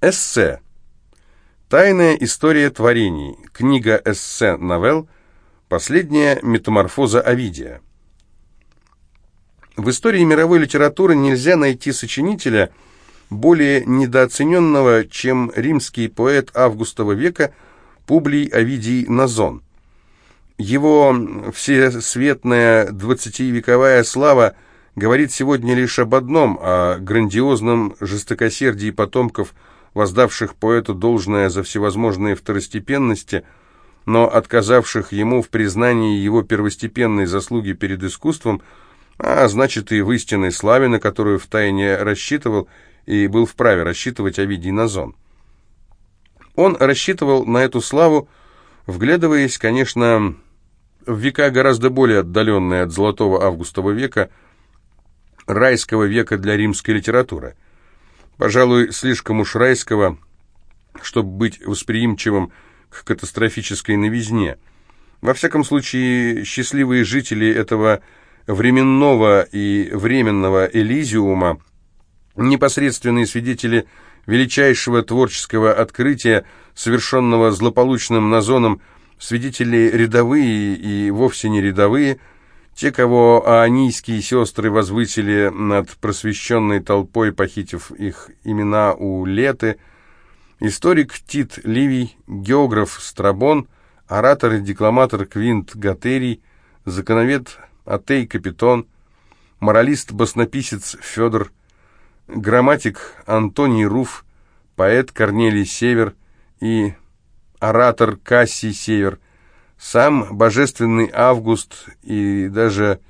Эссе. Тайная история творений. Книга эссе-новелл. Последняя метаморфоза Овидия. В истории мировой литературы нельзя найти сочинителя более недооцененного, чем римский поэт Августова века Публий Овидий Назон. Его всесветная двадцативековая слава говорит сегодня лишь об одном, о грандиозном жестокосердии потомков, воздавших поэту должное за всевозможные второстепенности, но отказавших ему в признании его первостепенной заслуги перед искусством, а значит и в истинной славе, на которую втайне рассчитывал и был вправе рассчитывать Овидий Назон. Он рассчитывал на эту славу, вглядываясь, конечно, в века гораздо более отдаленные от Золотого Августова века, райского века для римской литературы. Пожалуй, слишком уж райского, чтобы быть восприимчивым к катастрофической новизне. Во всяком случае, счастливые жители этого временного и временного Элизиума, непосредственные свидетели величайшего творческого открытия, совершенного злополучным Назоном, свидетели рядовые и вовсе не рядовые, те, кого аонийские сестры возвысили над просвещенной толпой, похитив их имена у Леты, историк Тит Ливий, географ Страбон, оратор и декламатор Квинт Гатерий, законовед Атей Капитон, моралист-баснописец Федор, грамматик Антоний Руф, поэт Корнелий Север и оратор Кассий Север, сам божественный Август и даже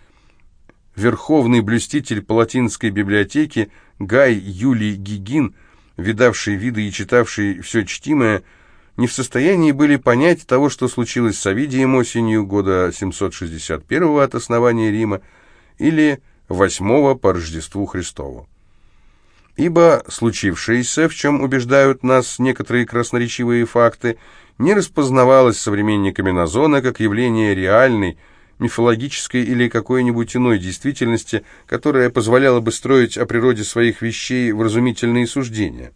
верховный блюститель Палатинской библиотеки Гай Юлий Гигин, видавший виды и читавший все чтимое, не в состоянии были понять того, что случилось с Овидием осенью года 761 от основания Рима или 8 по Рождеству Христову ибо случившееся, в чем убеждают нас некоторые красноречивые факты, не распознавалось современниками Назона как явление реальной, мифологической или какой-нибудь иной действительности, которая позволяла бы строить о природе своих вещей вразумительные суждения.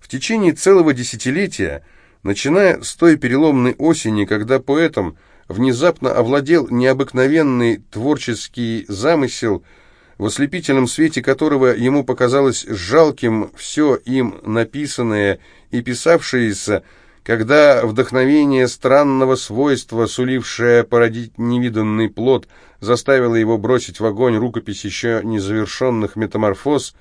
В течение целого десятилетия, начиная с той переломной осени, когда поэтом внезапно овладел необыкновенный творческий замысел – в ослепительном свете которого ему показалось жалким все им написанное и писавшееся, когда вдохновение странного свойства, сулившее породить невиданный плод, заставило его бросить в огонь рукопись еще незавершенных метаморфоз,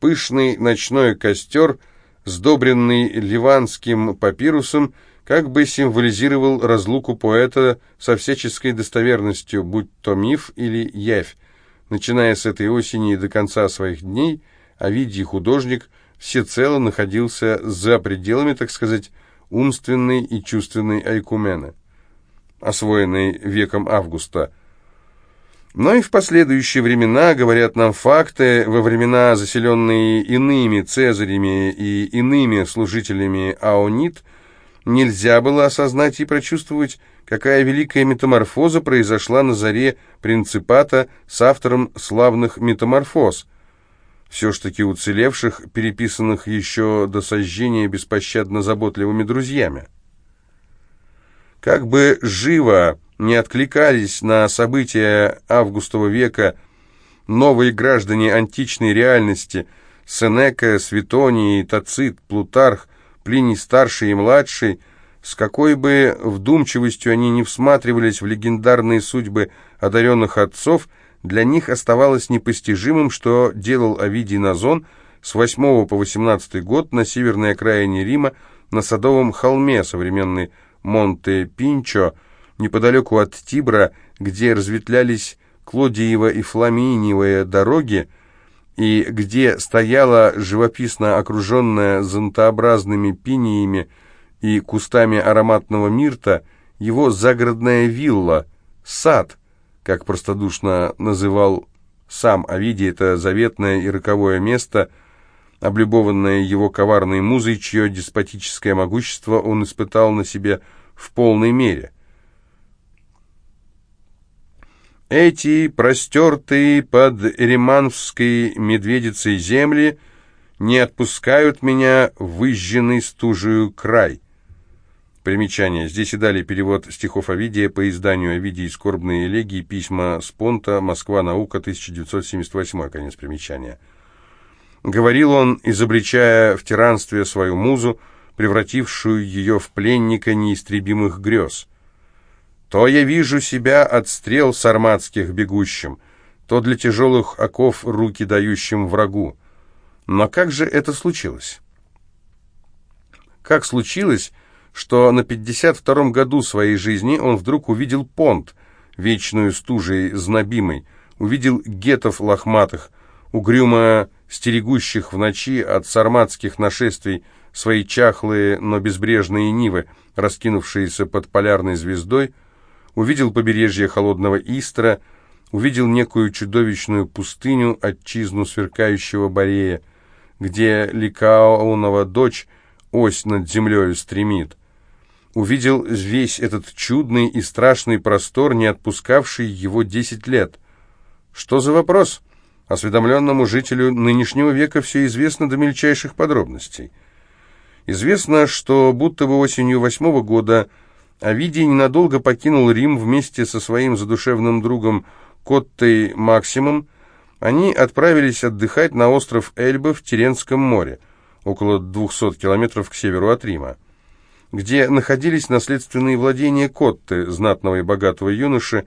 пышный ночной костер, сдобренный ливанским папирусом, как бы символизировал разлуку поэта со всяческой достоверностью, будь то миф или явь. Начиная с этой осени и до конца своих дней, Овидий художник всецело находился за пределами, так сказать, умственной и чувственной айкумены, освоенной веком Августа. Но и в последующие времена, говорят нам факты, во времена, заселенные иными цезарями и иными служителями аонит, нельзя было осознать и прочувствовать какая великая метаморфоза произошла на заре принципата с автором славных метаморфоз, все ж таки уцелевших, переписанных еще до сожжения беспощадно заботливыми друзьями. Как бы живо не откликались на события Августова века новые граждане античной реальности Сенека, Светоний, Тацит, Плутарх, Плиний Старший и Младший – с какой бы вдумчивостью они не всматривались в легендарные судьбы одаренных отцов, для них оставалось непостижимым, что делал Овидий Назон с 8 по 18 год на северной окраине Рима, на Садовом холме, современный Монте-Пинчо, неподалеку от Тибра, где разветвлялись Клодиева и Фламиниевые дороги, и где стояла живописно окруженная зонтообразными пиниями и кустами ароматного мирта его загородная вилла, сад, как простодушно называл сам Овидий, это заветное и роковое место, облюбованное его коварной музой, чье деспотическое могущество он испытал на себе в полной мере. Эти простертые под Эреманской медведицей земли не отпускают меня выжженный стужею край». Примечание. Здесь и далее перевод стихов Овидия по изданию «Овидий. Скорбные элегии. Письма Спонта. Москва. Наука. 1978». Конец примечания. Говорил он, изобличая в тиранстве свою музу, превратившую ее в пленника неистребимых грез. «То я вижу себя от стрел сарматских бегущим, то для тяжелых оков руки дающим врагу. Но как же это случилось?» Как случилось, что на 52-м году своей жизни он вдруг увидел понт, вечную стужей знобимой, увидел гетов лохматых, угрюмо стерегущих в ночи от сарматских нашествий свои чахлые, но безбрежные нивы, раскинувшиеся под полярной звездой, увидел побережье холодного Истра, увидел некую чудовищную пустыню, отчизну сверкающего Борея, где Ликаонова дочь ось над землею стремит увидел весь этот чудный и страшный простор, не отпускавший его десять лет. Что за вопрос? Осведомленному жителю нынешнего века все известно до мельчайших подробностей. Известно, что будто бы осенью восьмого года Овидий ненадолго покинул Рим вместе со своим задушевным другом Коттой Максимом. Они отправились отдыхать на остров Эльба в Теренском море, около 200 километров к северу от Рима где находились наследственные владения Котты, знатного и богатого юноши,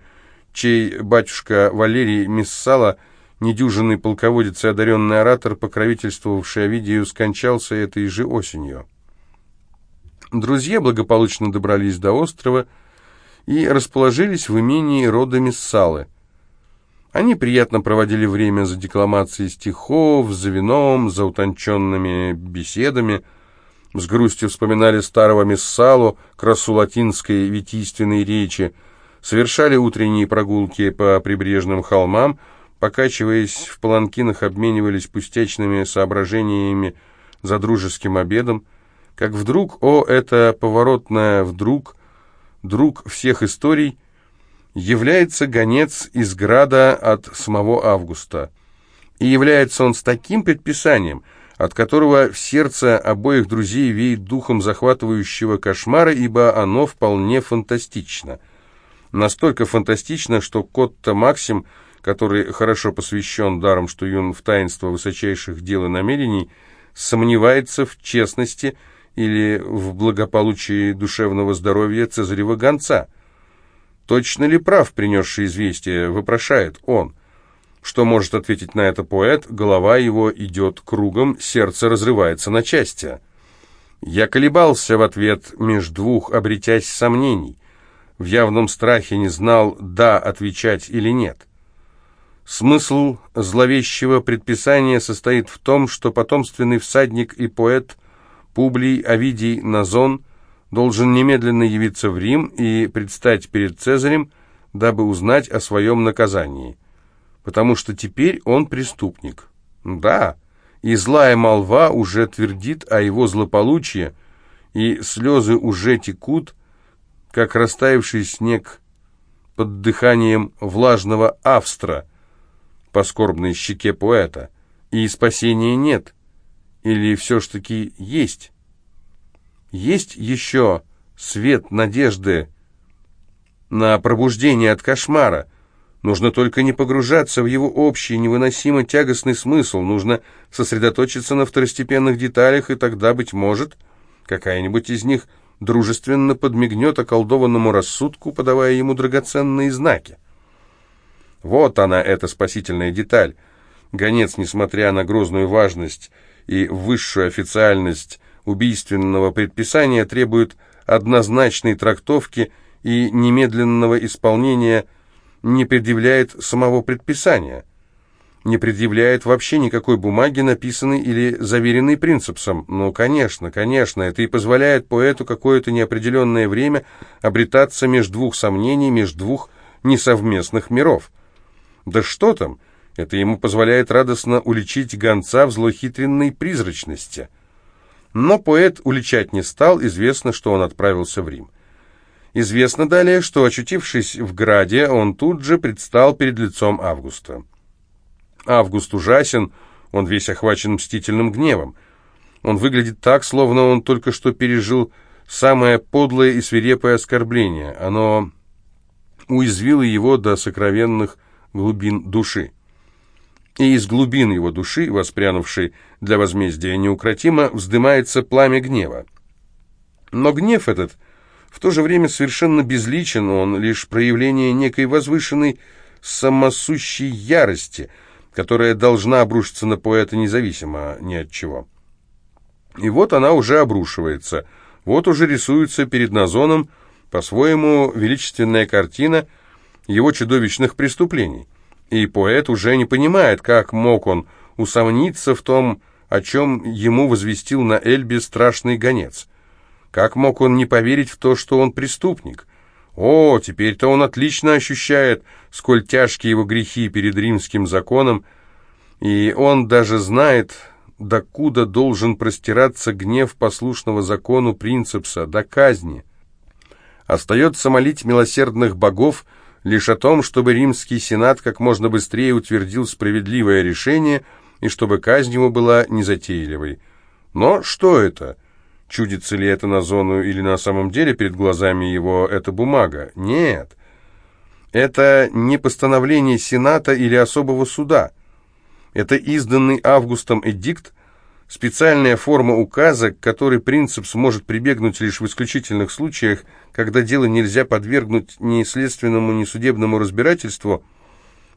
чей батюшка Валерий Миссала, недюжинный полководец и одаренный оратор, покровительствовавший Овидию, скончался этой же осенью. Друзья благополучно добрались до острова и расположились в имении рода Миссалы. Они приятно проводили время за декламацией стихов, за вином, за утонченными беседами – с грустью вспоминали старого Мессалу, красу латинской витийственной речи, совершали утренние прогулки по прибрежным холмам, покачиваясь в паланкинах, обменивались пустячными соображениями за дружеским обедом, как вдруг, о, это поворотное вдруг, друг всех историй, является гонец из града от самого Августа. И является он с таким предписанием – от которого в сердце обоих друзей веет духом захватывающего кошмара, ибо оно вполне фантастично. Настолько фантастично, что Котта Максим, который хорошо посвящен даром, что юн в таинство высочайших дел и намерений, сомневается в честности или в благополучии душевного здоровья Цезарева гонца. Точно ли прав принесший известие, вопрошает он – что может ответить на это поэт? Голова его идет кругом, сердце разрывается на части. Я колебался в ответ меж двух, обретясь сомнений. В явном страхе не знал, да отвечать или нет. Смысл зловещего предписания состоит в том, что потомственный всадник и поэт Публий Овидий Назон должен немедленно явиться в Рим и предстать перед Цезарем, дабы узнать о своем наказании потому что теперь он преступник. Да, и злая молва уже твердит о его злополучии, и слезы уже текут, как растаявший снег под дыханием влажного австра по скорбной щеке поэта, и спасения нет, или все ж таки есть. Есть еще свет надежды на пробуждение от кошмара, Нужно только не погружаться в его общий, невыносимо тягостный смысл. Нужно сосредоточиться на второстепенных деталях, и тогда, быть может, какая-нибудь из них дружественно подмигнет околдованному рассудку, подавая ему драгоценные знаки. Вот она, эта спасительная деталь. Гонец, несмотря на грозную важность и высшую официальность убийственного предписания, требует однозначной трактовки и немедленного исполнения – не предъявляет самого предписания, не предъявляет вообще никакой бумаги, написанной или заверенной принципсом. Ну, конечно, конечно, это и позволяет поэту какое-то неопределенное время обретаться между двух сомнений, между двух несовместных миров. Да что там, это ему позволяет радостно уличить гонца в злохитренной призрачности. Но поэт уличать не стал, известно, что он отправился в Рим. Известно далее, что, очутившись в Граде, он тут же предстал перед лицом Августа. Август ужасен, Он весь охвачен мстительным гневом. Он выглядит так, словно он только что пережил самое подлое и свирепое оскорбление. Оно уязвило его до сокровенных глубин души. И из глубин его души, воспрянувшей для возмездия неукротимо, вздымается пламя гнева. Но гнев этот в то же время совершенно безличен, он лишь проявление некой возвышенной самосущей ярости, которая должна обрушиться на поэта независимо ни от чего. И вот она уже обрушивается, вот уже рисуется перед Назоном по-своему величественная картина его чудовищных преступлений. И поэт уже не понимает, как мог он усомниться в том, о чем ему возвестил на Эльбе страшный гонец. Как мог он не поверить в то, что он преступник? О, теперь-то он отлично ощущает, сколь тяжкие его грехи перед римским законом, и он даже знает, докуда должен простираться гнев послушного закону принципса, до казни. Остается молить милосердных богов лишь о том, чтобы римский сенат как можно быстрее утвердил справедливое решение и чтобы казнь его была незатейливой. Но что это? Чудится ли это на зону или на самом деле перед глазами его эта бумага? Нет. Это не постановление Сената или особого суда. Это изданный Августом эдикт, специальная форма указа, к которой принцип сможет прибегнуть лишь в исключительных случаях, когда дело нельзя подвергнуть ни следственному, ни судебному разбирательству,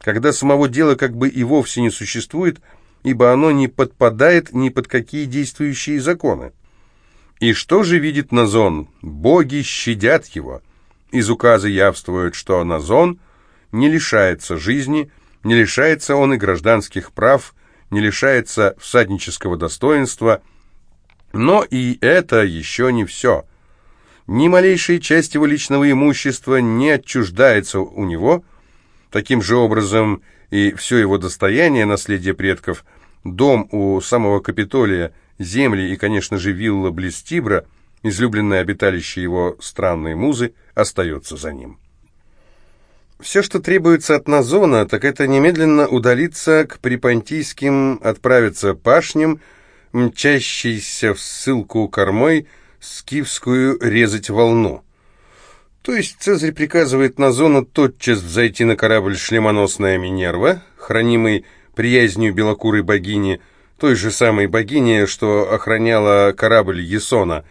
когда самого дела как бы и вовсе не существует, ибо оно не подпадает ни под какие действующие законы. И что же видит Назон? Боги щадят его. Из указа явствует, что Назон не лишается жизни, не лишается он и гражданских прав, не лишается всаднического достоинства. Но и это еще не все. Ни малейшая часть его личного имущества не отчуждается у него. Таким же образом и все его достояние, наследие предков, дом у самого Капитолия – земли и, конечно же, вилла Блестибра, излюбленное обиталище его странной музы, остается за ним. Все, что требуется от Назона, так это немедленно удалиться к припонтийским, отправиться пашням, мчащейся в ссылку кормой, скифскую резать волну. То есть Цезарь приказывает Назону тотчас взойти на корабль шлемоносная Минерва, хранимый приязнью белокурой богини, той же самой богини, что охраняла корабль Есона,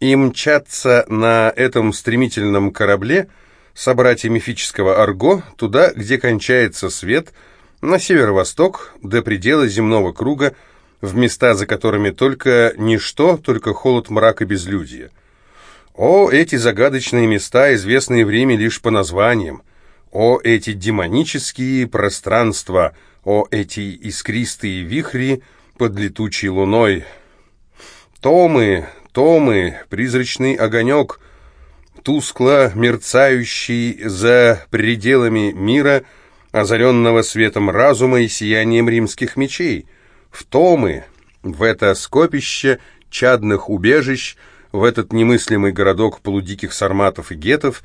и мчаться на этом стремительном корабле собратья мифического Арго туда, где кончается свет, на северо-восток, до предела земного круга, в места, за которыми только ничто, только холод, мрак и безлюдие. О, эти загадочные места, известные в Риме лишь по названиям! О, эти демонические пространства! О, эти искристые вихри — под летучей луной. Томы, Томы, призрачный огонек, тускло мерцающий за пределами мира, озаренного светом разума и сиянием римских мечей. В Томы, в это скопище чадных убежищ, в этот немыслимый городок полудиких сарматов и гетов,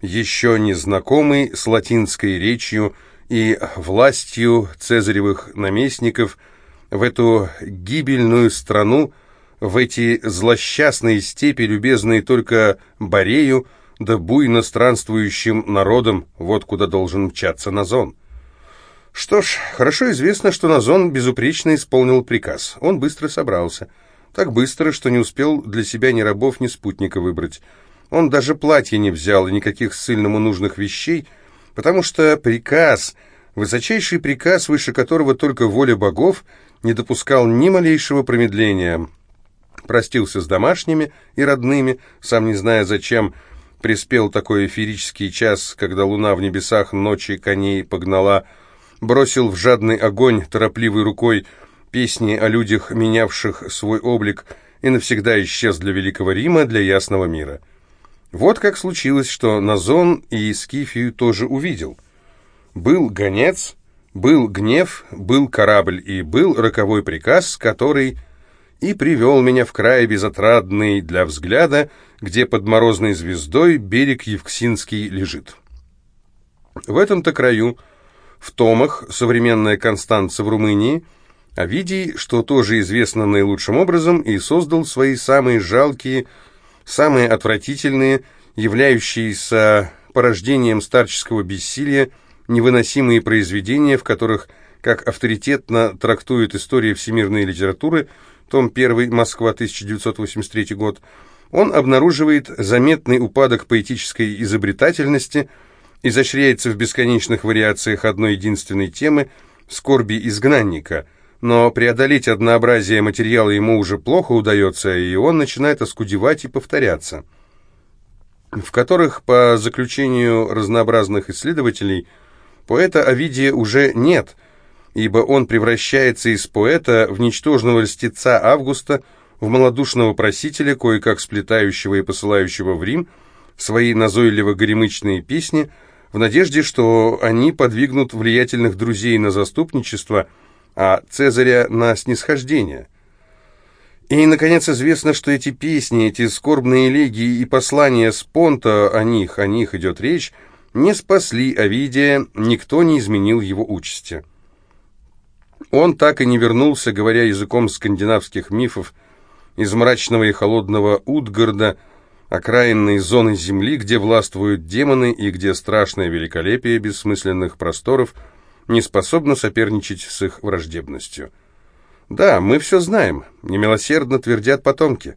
еще не знакомый с латинской речью и властью цезаревых наместников – в эту гибельную страну, в эти злосчастные степи, любезные только Борею, да буйно странствующим народом, вот куда должен мчаться Назон. Что ж, хорошо известно, что Назон безупречно исполнил приказ. Он быстро собрался. Так быстро, что не успел для себя ни рабов, ни спутника выбрать. Он даже платье не взял и никаких ссыльному нужных вещей, потому что приказ, высочайший приказ, выше которого только воля богов — не допускал ни малейшего промедления. Простился с домашними и родными, сам не зная зачем, приспел такой эфирический час, когда луна в небесах ночи коней погнала, бросил в жадный огонь торопливой рукой песни о людях, менявших свой облик, и навсегда исчез для Великого Рима, для ясного мира. Вот как случилось, что Назон и Скифию тоже увидел. Был гонец, был гнев, был корабль и был роковой приказ, который и привел меня в край безотрадный для взгляда, где под морозной звездой берег Евксинский лежит. В этом-то краю, в Томах, современная Констанца в Румынии, Овидий, что тоже известно наилучшим образом, и создал свои самые жалкие, самые отвратительные, являющиеся порождением старческого бессилия, невыносимые произведения, в которых, как авторитетно трактует история всемирной литературы, том 1, Москва, 1983 год, он обнаруживает заметный упадок поэтической изобретательности, изощряется в бесконечных вариациях одной единственной темы «скорби изгнанника», но преодолеть однообразие материала ему уже плохо удается, и он начинает оскудевать и повторяться, в которых, по заключению разнообразных исследователей, поэта Овидия уже нет, ибо он превращается из поэта в ничтожного льстеца Августа, в малодушного просителя, кое-как сплетающего и посылающего в Рим свои назойливо-горемычные песни, в надежде, что они подвигнут влиятельных друзей на заступничество – а Цезаря на снисхождение. И, наконец, известно, что эти песни, эти скорбные элегии и послания Спонта, о них, о них идет речь, не спасли Овидия, никто не изменил его участи. Он так и не вернулся, говоря языком скандинавских мифов, из мрачного и холодного Утгарда, окраинной зоны земли, где властвуют демоны и где страшное великолепие бессмысленных просторов – не способна соперничать с их враждебностью. Да, мы все знаем, немилосердно твердят потомки.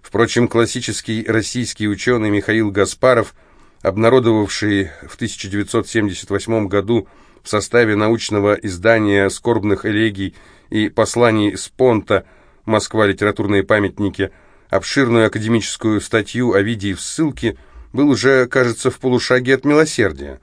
Впрочем, классический российский ученый Михаил Гаспаров, обнародовавший в 1978 году в составе научного издания «Скорбных элегий» и «Посланий Спонта» «Москва. Литературные памятники» обширную академическую статью о виде в ссылке, был уже, кажется, в полушаге от милосердия.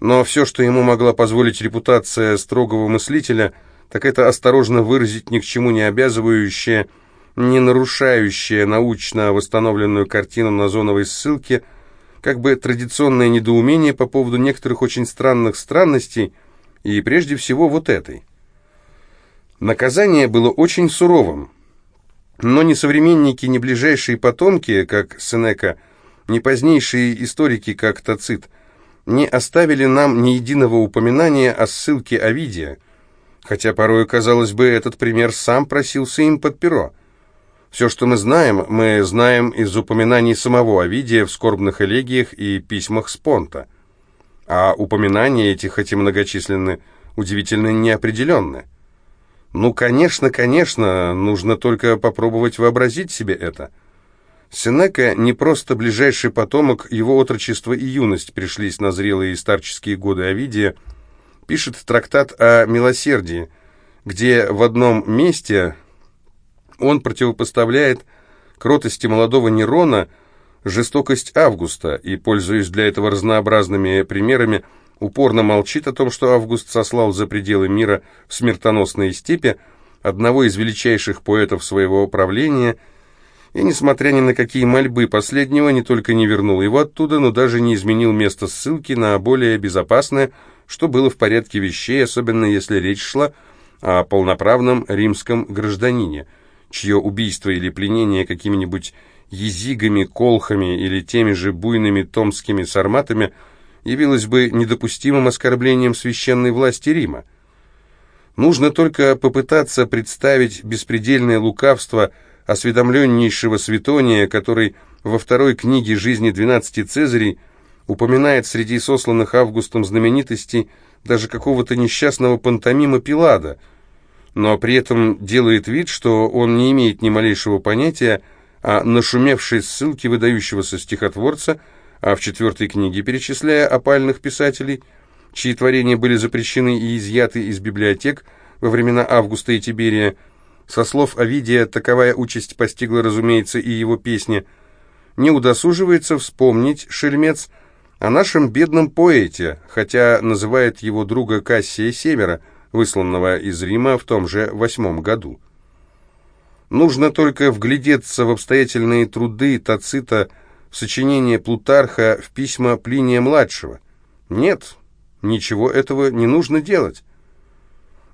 Но все, что ему могла позволить репутация строгого мыслителя, так это осторожно выразить ни к чему не обязывающее, не нарушающее научно восстановленную картину на зоновой ссылке, как бы традиционное недоумение по поводу некоторых очень странных странностей, и прежде всего вот этой. Наказание было очень суровым, но ни современники, ни ближайшие потомки, как Сенека, ни позднейшие историки, как Тацит – не оставили нам ни единого упоминания о ссылке Овидия, хотя порой, казалось бы, этот пример сам просился им под перо. Все, что мы знаем, мы знаем из упоминаний самого Овидия в скорбных элегиях и письмах Спонта. А упоминания эти, хоть и многочисленны, удивительно неопределенны. Ну, конечно, конечно, нужно только попробовать вообразить себе это – Сенека не просто ближайший потомок, его отрочество и юность пришлись на зрелые и старческие годы Овидия, пишет трактат о милосердии, где в одном месте он противопоставляет кротости молодого Нерона жестокость Августа и, пользуясь для этого разнообразными примерами, упорно молчит о том, что Август сослал за пределы мира в смертоносные степи одного из величайших поэтов своего правления – и, несмотря ни на какие мольбы последнего, не только не вернул его оттуда, но даже не изменил место ссылки на более безопасное, что было в порядке вещей, особенно если речь шла о полноправном римском гражданине, чье убийство или пленение какими-нибудь езигами, колхами или теми же буйными томскими сарматами явилось бы недопустимым оскорблением священной власти Рима. Нужно только попытаться представить беспредельное лукавство – осведомленнейшего Светония, который во второй книге «Жизни двенадцати Цезарей» упоминает среди сосланных Августом знаменитостей даже какого-то несчастного пантомима Пилада, но при этом делает вид, что он не имеет ни малейшего понятия о нашумевшей ссылке выдающегося стихотворца, а в четвертой книге, перечисляя опальных писателей, чьи творения были запрещены и изъяты из библиотек во времена Августа и Тиберия, со слов Овидия, таковая участь постигла, разумеется, и его песни. Не удосуживается вспомнить, шельмец, о нашем бедном поэте, хотя называет его друга Кассия Севера, высланного из Рима в том же восьмом году. Нужно только вглядеться в обстоятельные труды Тацита, в сочинение Плутарха, в письма Плиния-младшего. Нет, ничего этого не нужно делать.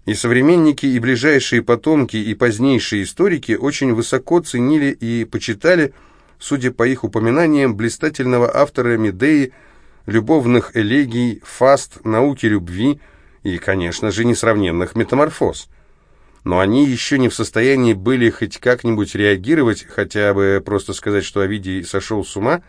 И современники, и ближайшие потомки, и позднейшие историки очень высоко ценили и почитали, судя по их упоминаниям, блистательного автора Медеи, любовных элегий, фаст, науки любви и, конечно же, несравненных метаморфоз. но они еще не в состоянии были хоть как-нибудь реагировать, хотя бы просто сказать, что Овидий сошел с ума,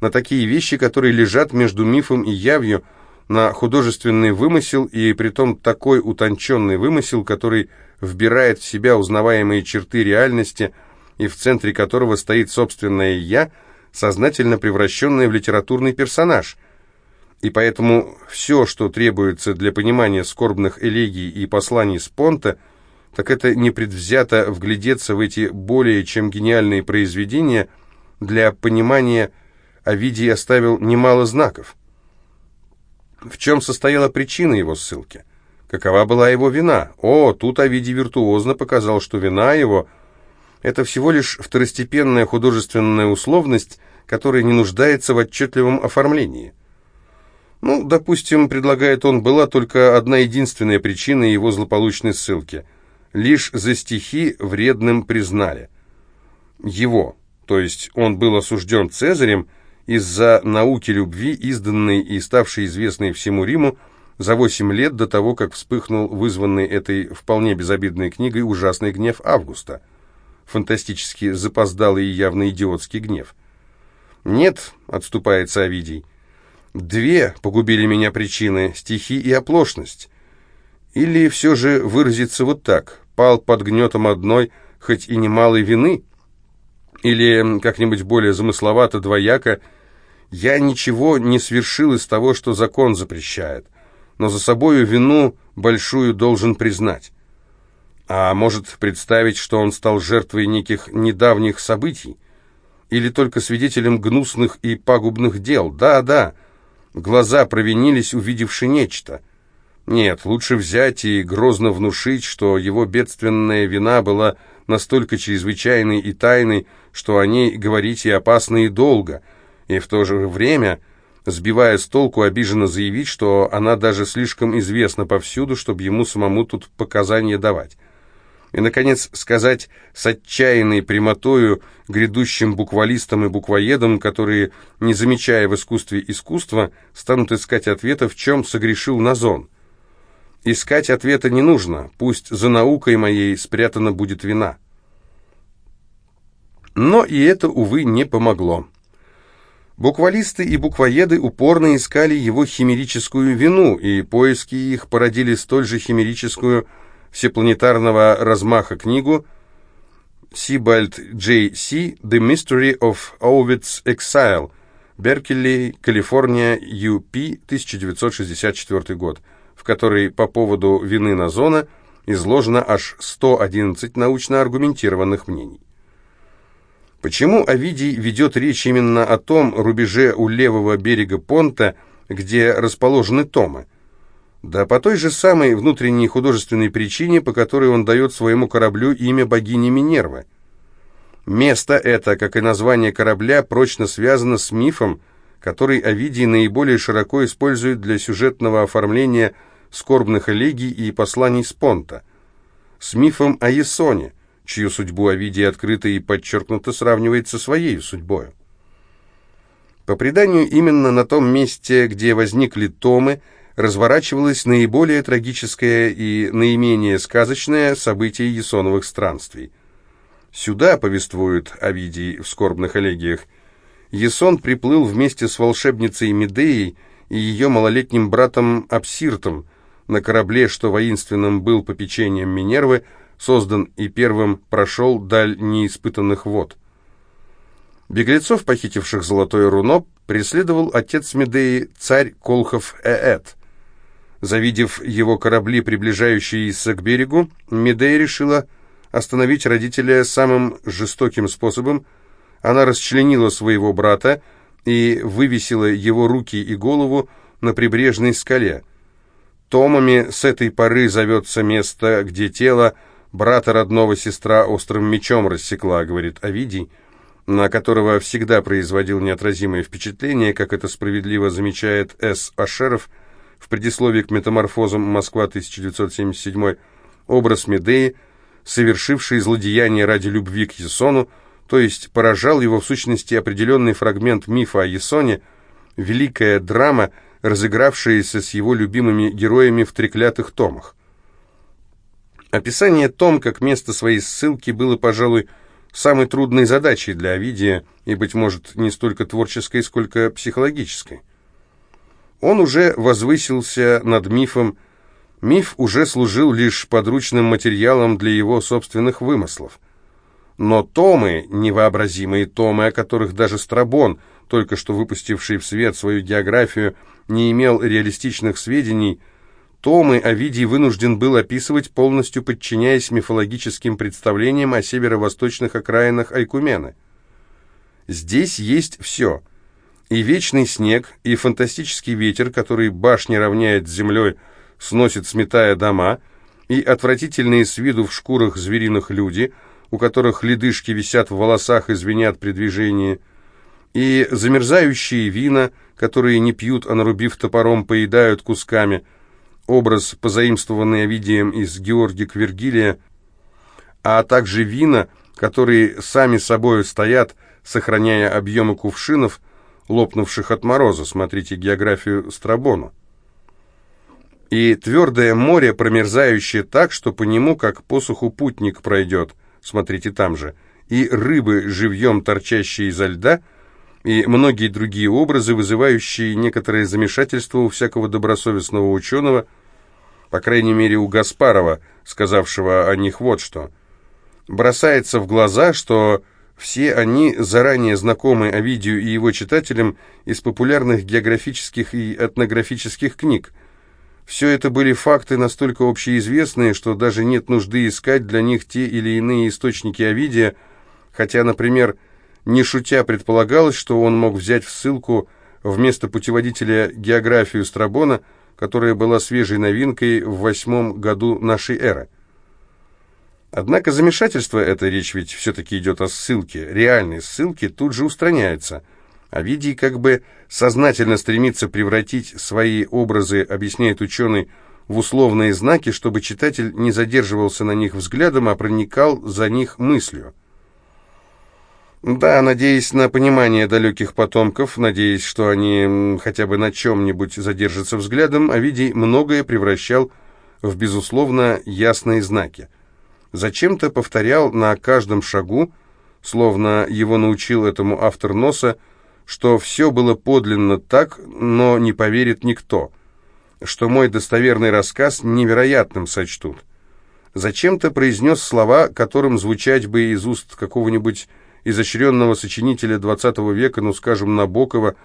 на такие вещи, которые лежат между мифом и явью, на художественный вымысел, и притом такой утонченный вымысел, который вбирает в себя узнаваемые черты реальности, и в центре которого стоит собственное «я», сознательно превращенное в литературный персонаж. И поэтому все, что требуется для понимания скорбных элегий и посланий Спонта – так это непредвзято вглядеться в эти более чем гениальные произведения, для понимания Овидий оставил немало знаков. В чем состояла причина его ссылки? Какова была его вина? О, тут Овидий виртуозно показал, что вина его – это всего лишь второстепенная художественная условность, которая не нуждается в отчетливом оформлении. Ну, допустим, предлагает он, была только одна единственная причина его злополучной ссылки – лишь за стихи вредным признали. Его, то есть он был осужден Цезарем из-за науки любви, изданной и ставшей известной всему Риму за восемь лет до того, как вспыхнул вызванный этой вполне безобидной книгой ужасный гнев Августа. Фантастически запоздалый и явно идиотский гнев. «Нет», — отступается Овидий, — «две погубили меня причины — стихи и оплошность». Или все же выразиться вот так, пал под гнетом одной, хоть и немалой вины? Или как-нибудь более замысловато, двояко, я ничего не свершил из того, что закон запрещает, но за собою вину большую должен признать. А может представить, что он стал жертвой неких недавних событий? Или только свидетелем гнусных и пагубных дел? Да, да, глаза провинились, увидевши нечто – нет, лучше взять и грозно внушить, что его бедственная вина была настолько чрезвычайной и тайной, что о ней говорить и опасно и долго, и в то же время, сбивая с толку, обиженно заявить, что она даже слишком известна повсюду, чтобы ему самому тут показания давать. И, наконец, сказать с отчаянной прямотою грядущим буквалистам и буквоедам, которые, не замечая в искусстве искусства, станут искать ответа, в чем согрешил Назон – Искать ответа не нужно, пусть за наукой моей спрятана будет вина. Но и это, увы, не помогло. Буквалисты и буквоеды упорно искали его химерическую вину, и поиски их породили столь же химерическую всепланетарного размаха книгу Сибальд Джей Си «The Mystery of Ovid's Exile», Беркелли, Калифорния, UP, 1964 год в которой по поводу вины Назона изложено аж 111 научно аргументированных мнений. Почему Овидий ведет речь именно о том рубеже у левого берега Понта, где расположены Томы? Да по той же самой внутренней художественной причине, по которой он дает своему кораблю имя богини Минервы. Место это, как и название корабля, прочно связано с мифом, который Овидий наиболее широко использует для сюжетного оформления скорбных элегий и посланий Спонта, с мифом о Есоне, чью судьбу Овидий открыто и подчеркнуто сравнивает со своей судьбой. По преданию, именно на том месте, где возникли томы, разворачивалось наиболее трагическое и наименее сказочное событие Есоновых странствий. Сюда, повествует Овидий в скорбных элегиях, Есон приплыл вместе с волшебницей Медеей и ее малолетним братом Апсиртом, на корабле, что воинственным был попечением Минервы, создан и первым прошел даль неиспытанных вод. Беглецов, похитивших золотое руно, преследовал отец Медеи, царь Колхов Ээт. Завидев его корабли, приближающиеся к берегу, Медея решила остановить родителя самым жестоким способом. Она расчленила своего брата и вывесила его руки и голову на прибрежной скале. Томами с этой поры зовется место, где тело брата родного сестра острым мечом рассекла, говорит Овидий, на которого всегда производил неотразимое впечатление, как это справедливо замечает С. Ашеров в предисловии к «Метаморфозам. Москва, 1977», образ Медеи, совершивший злодеяние ради любви к Есону, то есть поражал его в сущности определенный фрагмент мифа о Есоне, великая драма – разыгравшиеся с его любимыми героями в треклятых томах. Описание том как место своей ссылки было, пожалуй, самой трудной задачей для Овидия, и, быть может, не столько творческой, сколько психологической. Он уже возвысился над мифом, миф уже служил лишь подручным материалом для его собственных вымыслов. Но томы, невообразимые томы, о которых даже Страбон, только что выпустивший в свет свою географию, не имел реалистичных сведений, томы Овидий вынужден был описывать, полностью подчиняясь мифологическим представлениям о северо-восточных окраинах Айкумены. Здесь есть все. И вечный снег, и фантастический ветер, который башни равняет с землей, сносит, сметая дома, и отвратительные с виду в шкурах звериных люди, у которых ледышки висят в волосах и звенят при движении, и замерзающие вина, которые не пьют, а нарубив топором, поедают кусками, образ, позаимствованный Овидием из Георгия Квергилия, а также вина, которые сами собой стоят, сохраняя объемы кувшинов, лопнувших от мороза, смотрите географию Страбону. И твердое море, промерзающее так, что по нему, как по суху путник пройдет, смотрите там же, и рыбы, живьем торчащие изо льда, и многие другие образы, вызывающие некоторое замешательство у всякого добросовестного ученого, по крайней мере у Гаспарова, сказавшего о них вот что. Бросается в глаза, что все они заранее знакомы Овидию и его читателям из популярных географических и этнографических книг. Все это были факты настолько общеизвестные, что даже нет нужды искать для них те или иные источники Овидия, хотя, например, не шутя предполагалось, что он мог взять в ссылку вместо путеводителя географию Страбона, которая была свежей новинкой в восьмом году нашей эры. Однако замешательство это, речь ведь все-таки идет о ссылке, реальной ссылке, тут же устраняется. Овидий как бы сознательно стремится превратить свои образы, объясняет ученый, в условные знаки, чтобы читатель не задерживался на них взглядом, а проникал за них мыслью. Да, надеясь на понимание далеких потомков, надеясь, что они хотя бы на чем-нибудь задержатся взглядом, Овидий многое превращал в, безусловно, ясные знаки – зачем-то повторял на каждом шагу, словно его научил этому автор носа, что все было подлинно так, но не поверит никто, что мой достоверный рассказ невероятным сочтут. Зачем-то произнес слова, которым звучать бы из уст какого-нибудь изощренного сочинителя XX века, ну, скажем, Набокова,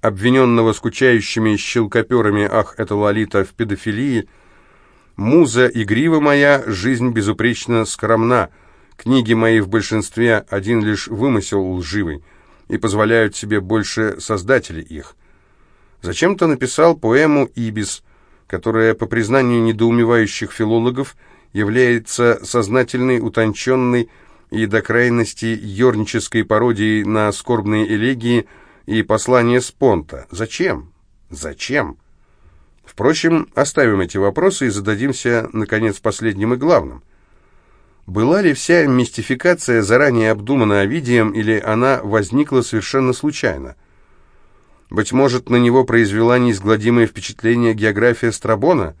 обвиненного скучающими щелкоперами «Ах, это Лолита» в педофилии – Муза игрива моя, жизнь безупречно скромна. Книги мои в большинстве один лишь вымысел лживый, и позволяют себе больше создатели их. Зачем-то написал поэму «Ибис», которая, по признанию недоумевающих филологов, является сознательной, утонченной и до крайности ернической пародией на скорбные элегии и послания Спонта. Зачем? Зачем? Впрочем, оставим эти вопросы и зададимся, наконец, последним и главным. Была ли вся мистификация заранее обдумана Овидием, или она возникла совершенно случайно? Быть может, на него произвела неизгладимое впечатление география Страбона?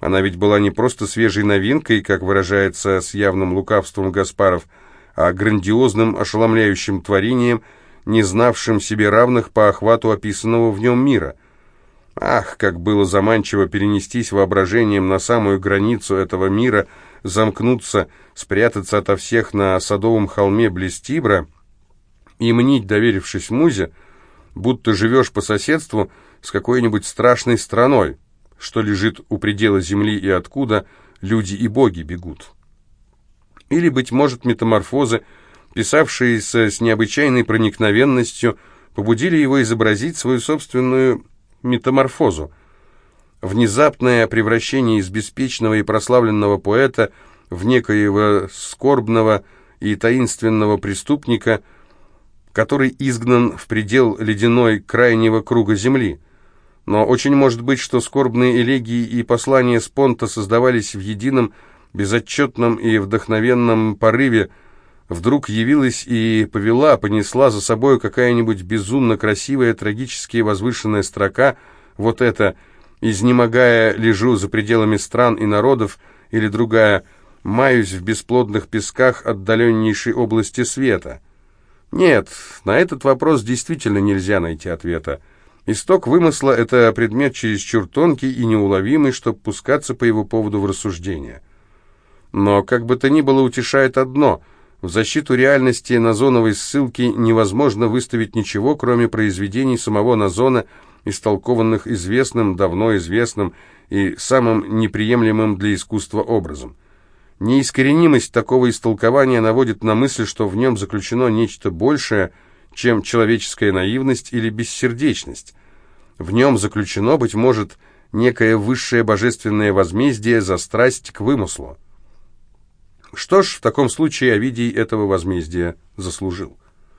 Она ведь была не просто свежей новинкой, как выражается с явным лукавством Гаспаров, а грандиозным, ошеломляющим творением, не знавшим себе равных по охвату описанного в нем мира – Ах, как было заманчиво перенестись воображением на самую границу этого мира, замкнуться, спрятаться ото всех на садовом холме близ Тибра и мнить, доверившись музе, будто живешь по соседству с какой-нибудь страшной страной, что лежит у предела земли и откуда люди и боги бегут. Или, быть может, метаморфозы, писавшиеся с необычайной проникновенностью, побудили его изобразить свою собственную метаморфозу. Внезапное превращение из беспечного и прославленного поэта в некоего скорбного и таинственного преступника, который изгнан в предел ледяной крайнего круга земли. Но очень может быть, что скорбные элегии и послания Спонта создавались в едином, безотчетном и вдохновенном порыве, вдруг явилась и повела, понесла за собой какая-нибудь безумно красивая, трагически возвышенная строка, вот это «Изнемогая, лежу за пределами стран и народов», или другая маюсь в бесплодных песках отдаленнейшей области света? Нет, на этот вопрос действительно нельзя найти ответа. Исток вымысла — это предмет чересчур тонкий и неуловимый, чтобы пускаться по его поводу в рассуждения. Но, как бы то ни было, утешает одно — в защиту реальности назоновой ссылки невозможно выставить ничего, кроме произведений самого Назона, истолкованных известным, давно известным и самым неприемлемым для искусства образом. Неискоренимость такого истолкования наводит на мысль, что в нем заключено нечто большее, чем человеческая наивность или бессердечность. В нем заключено, быть может, некое высшее божественное возмездие за страсть к вымыслу. Что ж, в таком случае Овидий этого возмездия заслужил.